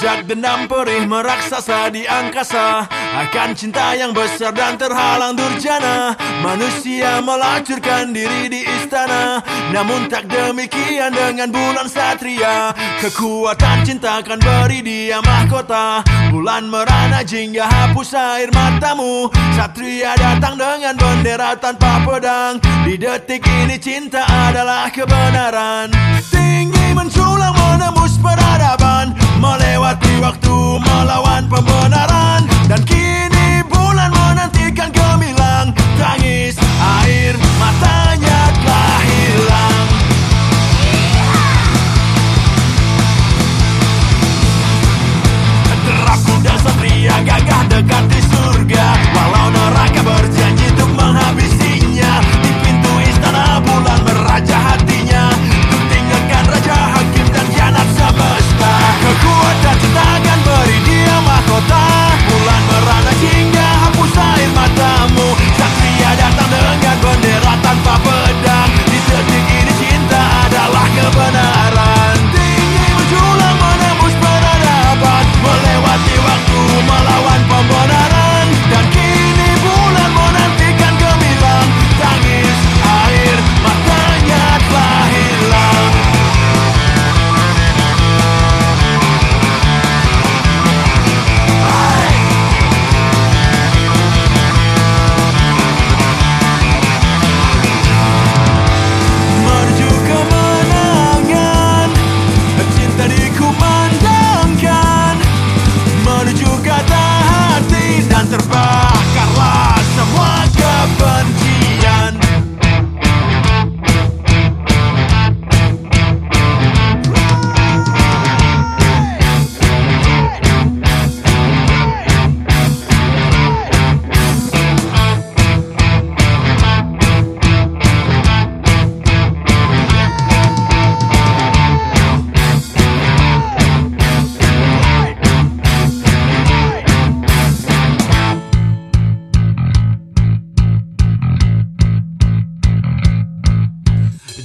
dendam perih meraksasa di angkasa Akan cinta yang besar dan terhalang durjana. Manusia melacurkan diri di istana Namun tak demikian dengan bulan satria. Kekuatan cinta akan beri dia mahkota. Bulan merana jingga hapus air matamu. Satria datang dengan bendera tanpa pedang. Di detik ini cinta adalah kebenaran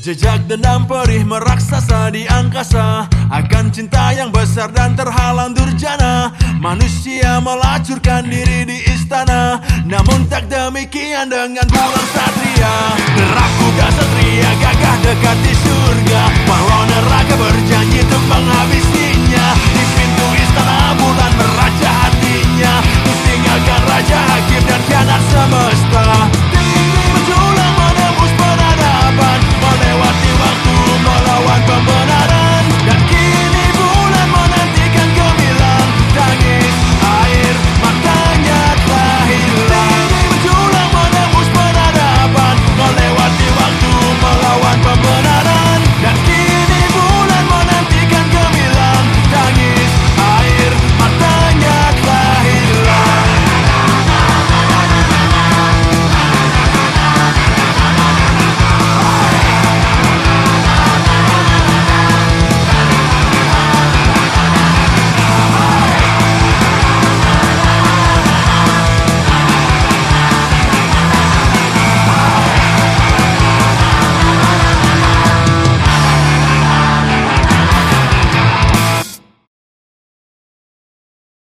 Jejak dendam perih meraksasa di angkasa. Akan cinta yang besar dan terhalang durjana. Manusia melacurkan diri di istana. Namun tak demikian dengan bulan satria. Gerak kuda satria gagah dekat di surga. Walau neraka berjanji untuk menghabisi